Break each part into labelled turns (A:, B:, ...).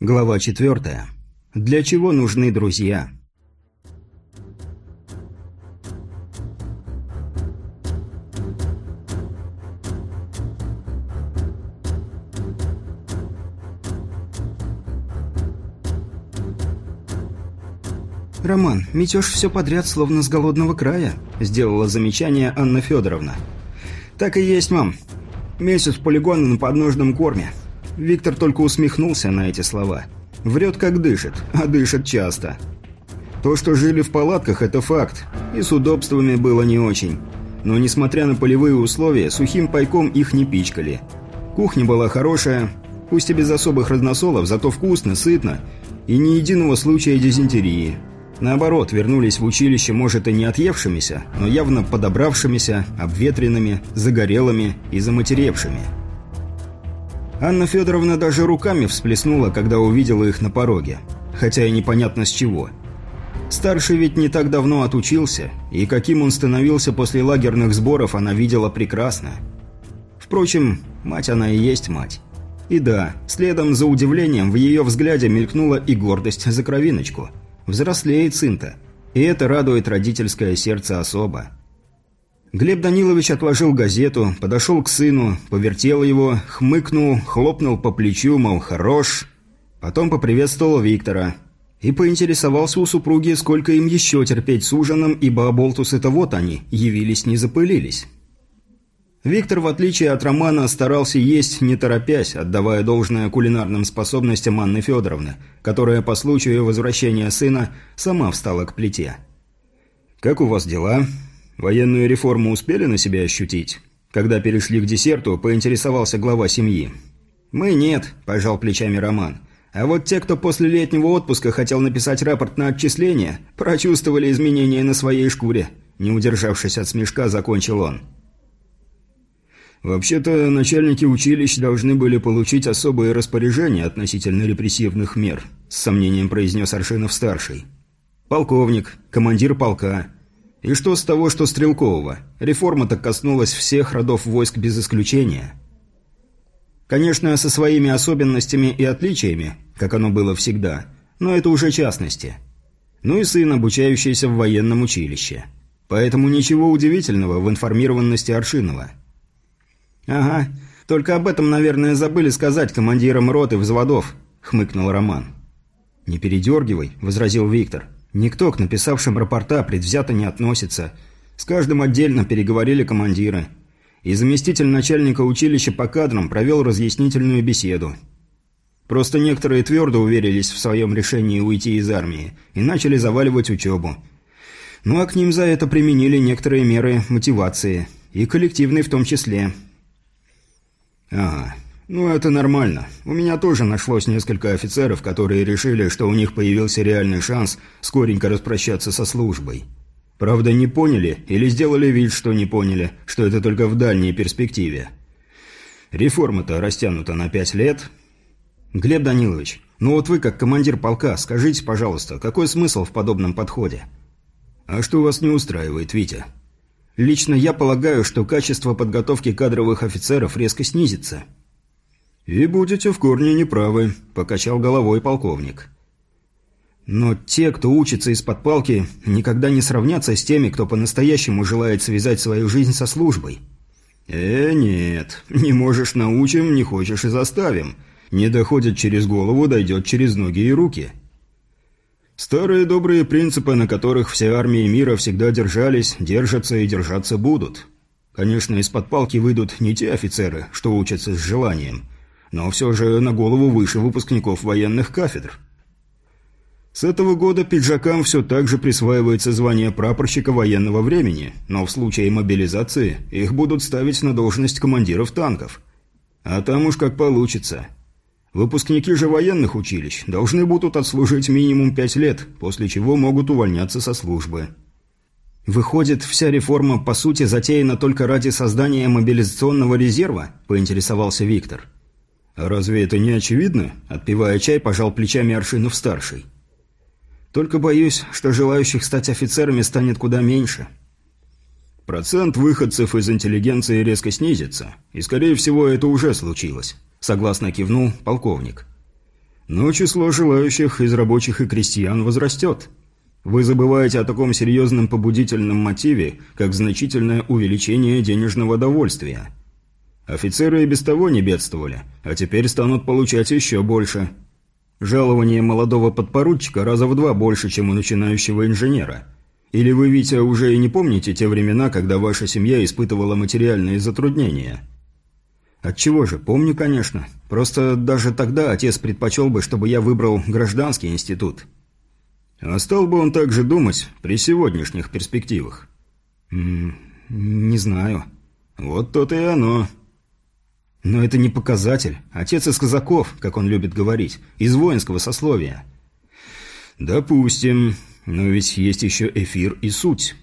A: Глава четвертая. Для чего нужны друзья? «Роман, метешь все подряд, словно с голодного края», – сделала замечание Анна Федоровна. «Так и есть, мам. Месяц полигона на подножном корме. Виктор только усмехнулся на эти слова. Врет как дышит, а дышит часто. То, что жили в палатках, это факт, и с удобствами было не очень. Но несмотря на полевые условия, сухим пайком их не пичкали. Кухня была хорошая, пусть и без особых разносолов, зато вкусно, сытно, и ни единого случая дизентерии. Наоборот, вернулись в училище, может, и не отъевшимися, но явно подобравшимися, обветренными, загорелыми и заматеревшими. Анна Федоровна даже руками всплеснула, когда увидела их на пороге. Хотя и непонятно с чего. Старший ведь не так давно отучился, и каким он становился после лагерных сборов, она видела прекрасно. Впрочем, мать она и есть мать. И да, следом за удивлением в ее взгляде мелькнула и гордость за кровиночку. Взрослеет сын-то. И это радует родительское сердце особо. Глеб Данилович отложил газету, подошел к сыну, повертел его, хмыкнул, хлопнул по плечу, мол, хорош. Потом поприветствовал Виктора. И поинтересовался у супруги, сколько им еще терпеть с ужином, ибо оболтусы-то вот они, явились не запылились. Виктор, в отличие от Романа, старался есть не торопясь, отдавая должное кулинарным способностям Анны Федоровны, которая по случаю возвращения сына сама встала к плите. «Как у вас дела?» Военную реформу успели на себя ощутить? Когда перешли к десерту, поинтересовался глава семьи. «Мы нет», – пожал плечами Роман. «А вот те, кто после летнего отпуска хотел написать рапорт на отчисление, прочувствовали изменения на своей шкуре». Не удержавшись от смешка, закончил он. «Вообще-то начальники училищ должны были получить особые распоряжения относительно репрессивных мер», – с сомнением произнес Аршинов-старший. «Полковник, командир полка, и что с того, что Стрелкового? Реформа-то коснулась всех родов войск без исключения. Конечно, со своими особенностями и отличиями, как оно было всегда, но это уже частности. Ну и сын, обучающийся в военном училище. Поэтому ничего удивительного в информированности Аршинова. «Ага, только об этом, наверное, забыли сказать командирам роты взводов», — хмыкнул Роман. «Не передергивай», — возразил Виктор. Никто к написавшим рапорта предвзято не относится. С каждым отдельно переговорили командиры. И заместитель начальника училища по кадрам провел разъяснительную беседу. Просто некоторые твердо уверились в своем решении уйти из армии и начали заваливать учебу. Ну а к ним за это применили некоторые меры мотивации, и коллективные в том числе. Ага, «Ну, это нормально. У меня тоже нашлось несколько офицеров, которые решили, что у них появился реальный шанс скоренько распрощаться со службой. Правда, не поняли или сделали вид, что не поняли, что это только в дальней перспективе. Реформа-то растянута на пять лет. Глеб Данилович, ну вот вы, как командир полка, скажите, пожалуйста, какой смысл в подобном подходе? А что вас не устраивает, Витя?» Лично я полагаю, что качество подготовки кадровых офицеров резко снизится. «И будете в корне неправы», – покачал головой полковник. «Но те, кто учится из-под палки, никогда не сравнятся с теми, кто по-настоящему желает связать свою жизнь со службой». «Э, нет, не можешь – научим, не хочешь – и заставим. Не доходит через голову, дойдет через ноги и руки». Старые добрые принципы, на которых все армии мира всегда держались, держатся и держаться будут. Конечно, из-под палки выйдут не те офицеры, что учатся с желанием – но все же на голову выше выпускников военных кафедр. С этого года пиджакам все так же присваивается звание прапорщика военного времени, но в случае мобилизации их будут ставить на должность командиров танков. А там уж как получится. Выпускники же военных училищ должны будут отслужить минимум пять лет, после чего могут увольняться со службы. «Выходит, вся реформа, по сути, затеяна только ради создания мобилизационного резерва?» – поинтересовался Виктор. – «Разве это не очевидно?» – отпивая чай, пожал плечами Аршинов-старший. «Только боюсь, что желающих стать офицерами станет куда меньше». «Процент выходцев из интеллигенции резко снизится, и, скорее всего, это уже случилось», – согласно кивнул полковник. Но число желающих из рабочих и крестьян возрастет. Вы забываете о таком серьезном побудительном мотиве, как значительное увеличение денежного довольствия. Офицеры и без того не бедствовали, а теперь станут получать еще больше. Жалование молодого подпоручика раза в два больше, чем у начинающего инженера. Или вы, Витя, уже и не помните те времена, когда ваша семья испытывала материальные затруднения? Отчего же, помню, конечно. Просто даже тогда отец предпочел бы, чтобы я выбрал гражданский институт. А стал бы он так же думать при сегодняшних перспективах? М -м, не знаю. Вот то-то и оно. Но это не показатель. Отец из казаков, как он любит говорить, из воинского сословия. Допустим. Но ведь есть еще эфир и суть.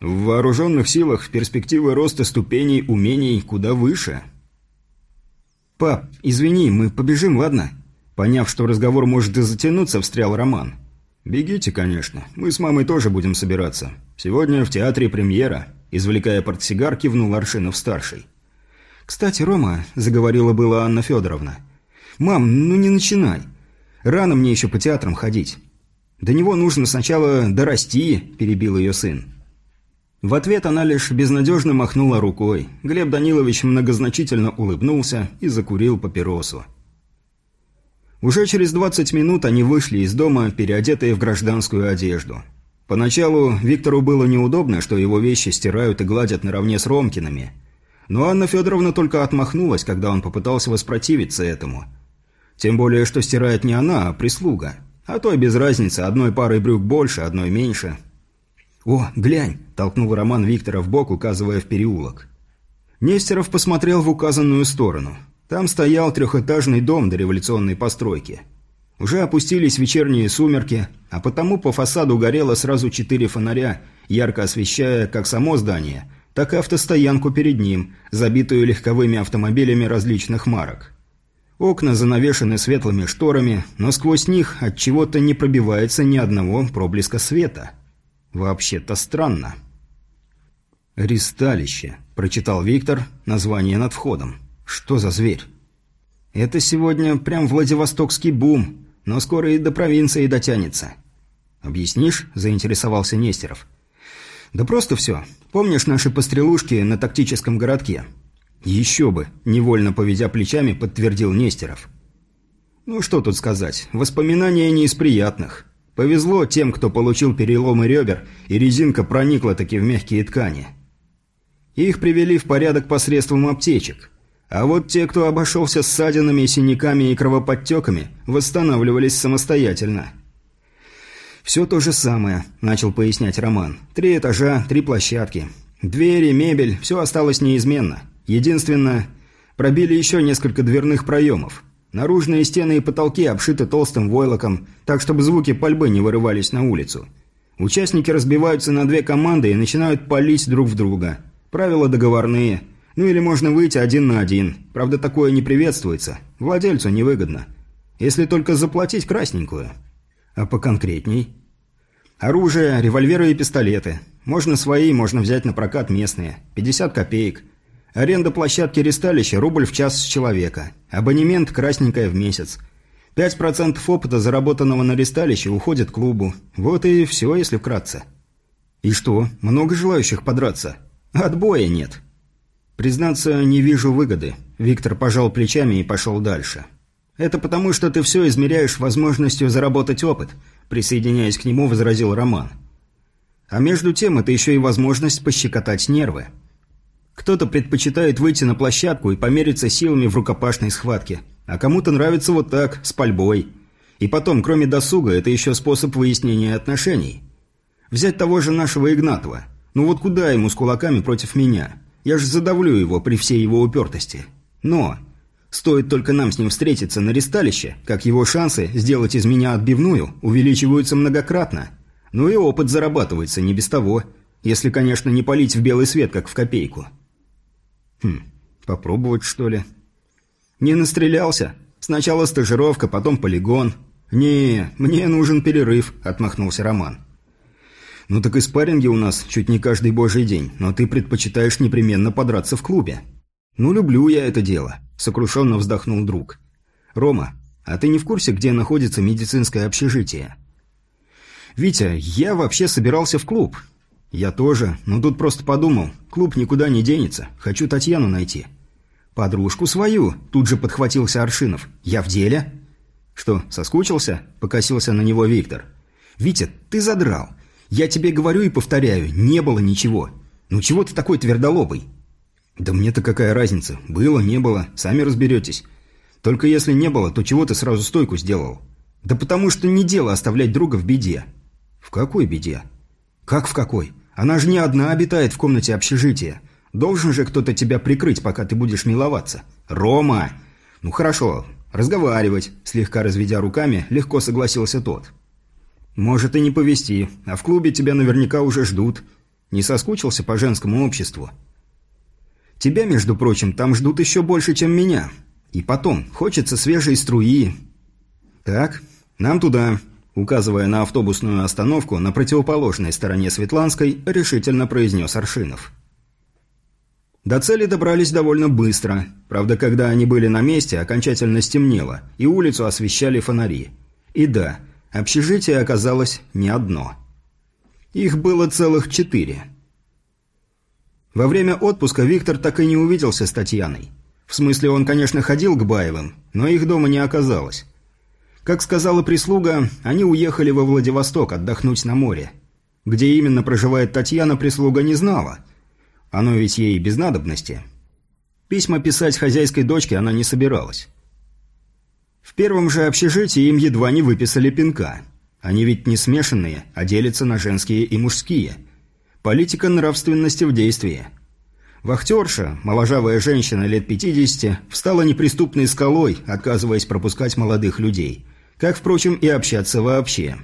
A: В вооруженных силах перспективы роста ступеней умений куда выше. «Пап, извини, мы побежим, ладно?» Поняв, что разговор может и затянуться, встрял Роман. «Бегите, конечно. Мы с мамой тоже будем собираться. Сегодня в театре премьера», – извлекая портсигар, кивнул Аршинов-старший. «Кстати, Рома», – заговорила была Анна Федоровна. «Мам, ну не начинай. Рано мне еще по театрам ходить. До него нужно сначала дорасти», – перебил ее сын. В ответ она лишь безнадежно махнула рукой. Глеб Данилович многозначительно улыбнулся и закурил папиросу. Уже через 20 минут они вышли из дома, переодетые в гражданскую одежду. Поначалу Виктору было неудобно, что его вещи стирают и гладят наравне с Ромкиными – но Анна Федоровна только отмахнулась, когда он попытался воспротивиться этому. Тем более, что стирает не она, а прислуга. А то и без разницы, одной парой брюк больше, одной меньше. «О, глянь!» – толкнул Роман Виктора в бок, указывая в переулок. Нестеров посмотрел в указанную сторону. Там стоял трехэтажный дом дореволюционной постройки. Уже опустились вечерние сумерки, а потому по фасаду горело сразу четыре фонаря, ярко освещая как само здание – так и автостоянку перед ним, забитую легковыми автомобилями различных марок. Окна занавешены светлыми шторами, но сквозь них от чего-то не пробивается ни одного проблеска света. Вообще-то странно. «Ристалище», – прочитал Виктор, название над входом. «Что за зверь?» «Это сегодня прям Владивостокский бум, но скоро и до провинции дотянется». «Объяснишь?» – заинтересовался Нестеров. «Да просто все. Помнишь наши пострелушки на тактическом городке?» «Еще бы», – невольно поведя плечами, подтвердил Нестеров. «Ну что тут сказать, воспоминания не из приятных. Повезло тем, кто получил переломы ребер, и резинка проникла таки в мягкие ткани. Их привели в порядок посредством аптечек. А вот те, кто обошелся ссадинами, синяками и кровоподтеками, восстанавливались самостоятельно». «Все то же самое», – начал пояснять Роман. «Три этажа, три площадки. Двери, мебель, все осталось неизменно. Единственное, пробили еще несколько дверных проемов. Наружные стены и потолки обшиты толстым войлоком, так чтобы звуки пальбы не вырывались на улицу. Участники разбиваются на две команды и начинают палить друг в друга. Правила договорные. Ну или можно выйти один на один. Правда, такое не приветствуется. Владельцу невыгодно. Если только заплатить красненькую». «А поконкретней?» «Оружие, револьверы и пистолеты. Можно свои, можно взять на прокат местные. 50 копеек. Аренда площадки ресталища – рубль в час с человека. Абонемент – красненькая в месяц. 5% опыта, заработанного на ресталище, уходит клубу. Вот и все, если вкратце». «И что, много желающих подраться?» «Отбоя нет». «Признаться, не вижу выгоды». Виктор пожал плечами и пошел дальше. «Это потому, что ты все измеряешь возможностью заработать опыт», присоединяясь к нему, возразил Роман. «А между тем, это еще и возможность пощекотать нервы. Кто-то предпочитает выйти на площадку и помериться силами в рукопашной схватке, а кому-то нравится вот так, с пальбой. И потом, кроме досуга, это еще способ выяснения отношений. Взять того же нашего Игнатова. Ну вот куда ему с кулаками против меня? Я же задавлю его при всей его упертости. Но Стоит только нам с ним встретиться на ресталище, как его шансы сделать из меня отбивную увеличиваются многократно. Ну и опыт зарабатывается не без того, если, конечно, не палить в белый свет, как в копейку. Хм, попробовать, что ли? Не настрелялся? Сначала стажировка, потом полигон. Не, мне нужен перерыв, отмахнулся Роман. Ну так и спарринги у нас чуть не каждый божий день, но ты предпочитаешь непременно подраться в клубе. Ну люблю я это дело. Сокрушенно вздохнул друг. «Рома, А ты не в курсе, где находится медицинское общежитие?» «Витя, я вообще собирался в клуб». «Я тоже, но тут просто подумал. Клуб никуда не денется. Хочу Татьяну найти». «Подружку свою», – тут же подхватился Аршинов. «Я в деле?» «Что, соскучился?» – покосился на него Виктор. «Витя, ты задрал. Я тебе говорю и повторяю, не было ничего. Ну чего ты такой твердолобый?» «Да мне-то какая разница? Было, не было, сами разберетесь. Только если не было, то чего ты сразу стойку сделал?» «Да потому что не дело оставлять друга в беде». «В какой беде?» «Как в какой? Она же не одна обитает в комнате общежития. Должен же кто-то тебя прикрыть, пока ты будешь миловаться. Рома! Ну хорошо, разговаривать, слегка разведя руками, легко согласился тот. Может и не повезти, а в клубе тебя наверняка уже ждут. Не соскучился по женскому обществу? Тебя, между прочим, там ждут еще больше, чем меня. И потом, хочется свежей струи. Так, нам туда, указывая на автобусную остановку на противоположной стороне Светланской, решительно произнес Аршинов. До цели добрались довольно быстро. Правда, когда они были на месте, окончательно стемнело, и улицу освещали фонари. И да, общежитие оказалось не одно. Их было целых четыре. Во время отпуска Виктор так и не увиделся с Татьяной. В смысле, он, конечно, ходил к Баевым, но их дома не оказалось. Как сказала прислуга, они уехали во Владивосток отдохнуть на море. Где именно проживает Татьяна, прислуга не знала – оно ведь ей без надобности. Письма писать хозяйской дочке она не собиралась. В первом же общежитии им едва не выписали пинка. Они ведь не смешанные, а делятся на женские и мужские. Политика нравственности в действии. Вахтерша, моложавая женщина лет 50, встала неприступной скалой, отказываясь пропускать молодых людей. Как, впрочем, и общаться вообще.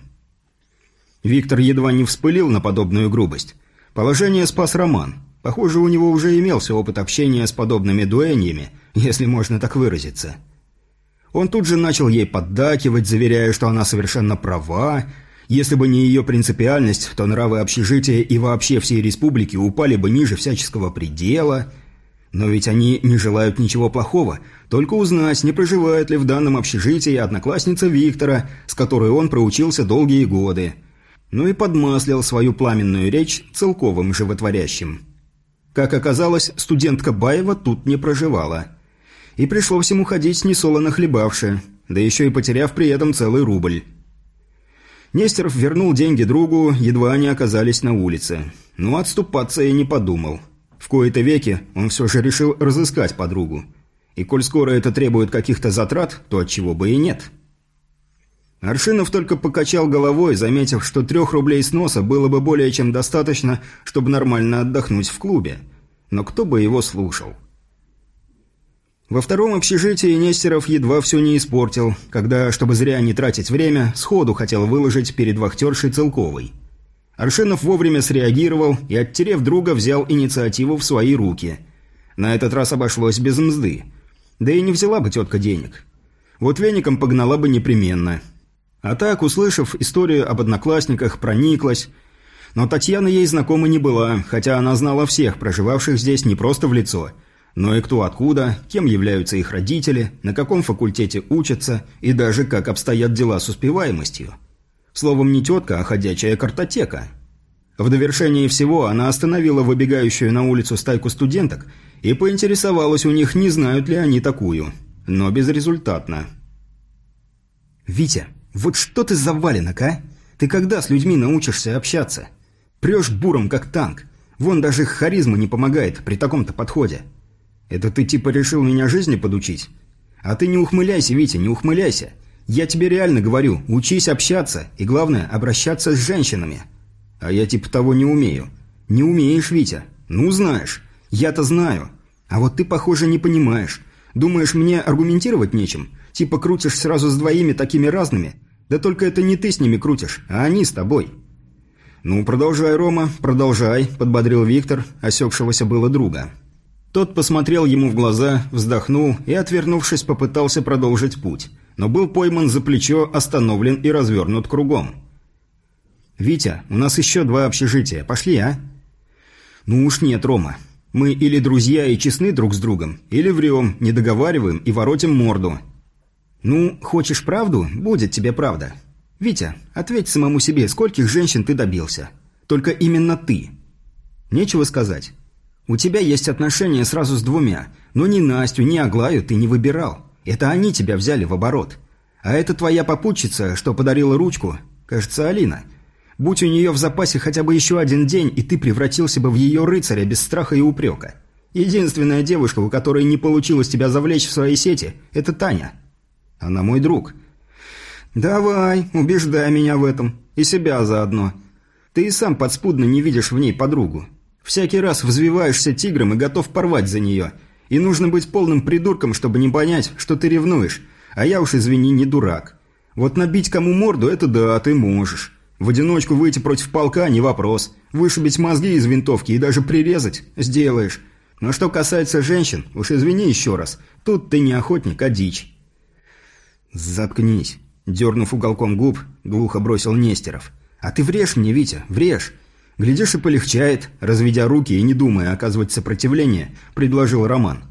A: Виктор едва не вспылил на подобную грубость. Положение спас Роман. Похоже, у него уже имелся опыт общения с подобными дуэньями, если можно так выразиться. Он тут же начал ей поддакивать, заверяя, что она совершенно права. Если бы не ее принципиальность, то нравы общежития и вообще всей республики упали бы ниже всяческого предела. Но ведь они не желают ничего плохого, только узнать, не проживает ли в данном общежитии одноклассница Виктора, с которой он проучился долгие годы. Ну и подмаслил свою пламенную речь целковым животворящим. Как оказалось, студентка Баева тут не проживала. И пришлось ему ходить несолоно хлебавши, да еще и потеряв при этом целый рубль. Нестеров вернул деньги другу, едва они оказались на улице. Но отступаться и не подумал. В кои-то веки он все же решил разыскать подругу. И коль скоро это требует каких-то затрат, то отчего бы и нет. Аршинов только покачал головой, заметив, что трех рублей с носа было бы более чем достаточно, чтобы нормально отдохнуть в клубе. Но кто бы его слушал? Во втором общежитии Нестеров едва все не испортил, когда, чтобы зря не тратить время, сходу хотел выложить перед вахтершей Целковой. Аршинов вовремя среагировал и, оттерев друга, взял инициативу в свои руки. На этот раз обошлось без мзды. Да и не взяла бы тетка денег. Вот веником погнала бы непременно – а так, услышав историю об одноклассниках, прониклась. Но Татьяна ей знакома не была, хотя она знала всех, проживавших здесь не просто в лицо, но и кто откуда, кем являются их родители, на каком факультете учатся и даже как обстоят дела с успеваемостью. Словом, не тетка, а ходячая картотека. В довершении всего она остановила выбегающую на улицу стайку студенток и поинтересовалась у них, не знают ли они такую. Но безрезультатно. «Витя, вот что ты за валенок, а? Ты когда с людьми научишься общаться? Прешь буром, как танк. Вон даже харизма не помогает при таком-то подходе. Это ты типа решил меня жизни подучить? А ты не ухмыляйся, Витя, не ухмыляйся. Я тебе реально говорю, учись общаться, и главное, обращаться с женщинами. А я типа того не умею. Не умеешь, Витя. Ну, знаешь. Я-то знаю. А вот ты, похоже, не понимаешь. Думаешь, мне аргументировать нечем? Типа крутишь сразу с двоими такими разными? Да только это не ты с ними крутишь, а они с тобой. Ну, продолжай, Рома, продолжай, подбодрил Виктор, осекшегося было друга. Тот посмотрел ему в глаза, вздохнул и, отвернувшись, попытался продолжить путь, но был пойман за плечо, остановлен и развернут кругом. «Витя, у нас еще два общежития. Пошли, а?» «Ну уж нет, Рома. Мы или друзья и честны друг с другом, или врем, не договариваем и воротим морду. «Ну, хочешь правду? Будет тебе правда. Витя, ответь самому себе, скольких женщин ты добился? Только именно ты. Нечего сказать. У тебя есть отношения сразу с двумя, но ни Настю, ни Аглаю ты не выбирал. Это они тебя взяли в оборот. А это твоя попутчица, что подарила ручку, кажется, Алина. Будь у нее в запасе хотя бы еще один день, и ты превратился бы в ее рыцаря без страха и упрека. Единственная девушка, у которой не получилось тебя завлечь в свои сети, это Таня. Она мой друг. Давай, убеждай меня в этом. И себя заодно. Ты и сам подспудно не видишь в ней подругу. Всякий раз взвиваешься тигром и готов порвать за нее. И нужно быть полным придурком, чтобы не понять, что ты ревнуешь. А я уж, извини, не дурак. Вот набить кому морду – это да, ты можешь. В одиночку выйти против полка – не вопрос. Вышибить мозги из винтовки и даже прирезать – сделаешь. Но что касается женщин, уж извини еще раз, тут ты не охотник, а дичь. «Заткнись», – дернув уголком губ, глухо бросил Нестеров. «А ты врежь мне, Витя, врежь. Глядишь и полегчает, разведя руки и не думая оказывать сопротивление, предложил Роман.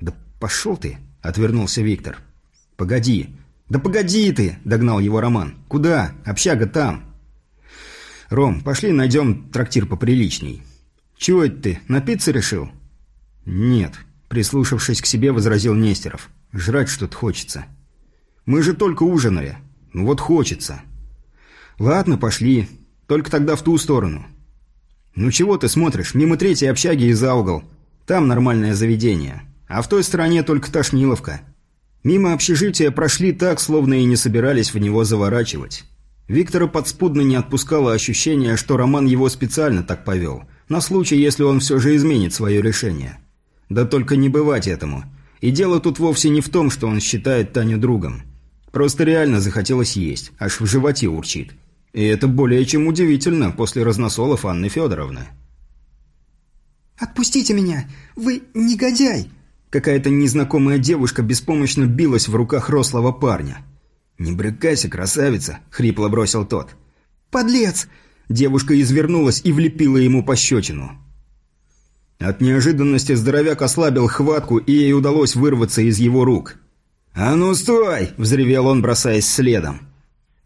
A: «Да пошел ты», – отвернулся Виктор. «Погоди». «Да погоди ты!» – догнал его Роман. «Куда? Общага там». «Ром, пошли найдем трактир поприличней». «Чего это ты, напиться решил?» «Нет», – прислушавшись к себе, возразил Нестеров. «Жрать что-то хочется». «Мы же только ужинали. Ну вот хочется». «Ладно, пошли. Только тогда в ту сторону. «Ну чего ты смотришь? Мимо третьей общаги и за угол. Там нормальное заведение. А в той стороне только Тошниловка». Мимо общежития прошли так, словно и не собирались в него заворачивать. Виктора подспудно не отпускало ощущение, что Роман его специально так повел, на случай, если он все же изменит свое решение. Да только не бывать этому. И дело тут вовсе не в том, что он считает Таню другом. Просто реально захотелось есть, аж в животе урчит. И это более чем удивительно после разносолов Анны Федоровны.
B: «Отпустите меня! Вы негодяй!»
A: Какая-то незнакомая девушка беспомощно билась в руках рослого парня. «Не брыкайся, красавица!» — хрипло бросил тот.
B: «Подлец!»
A: Девушка извернулась и влепила ему пощечину. От неожиданности здоровяк ослабил хватку, и ей удалось вырваться из его рук. «А ну стой!» – взревел он, бросаясь следом.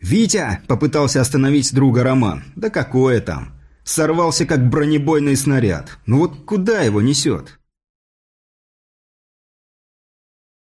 A: «Витя!» – попытался остановить друга Роман. «Да какое там!» Сорвался, как бронебойный снаряд. Ну вот куда его несет?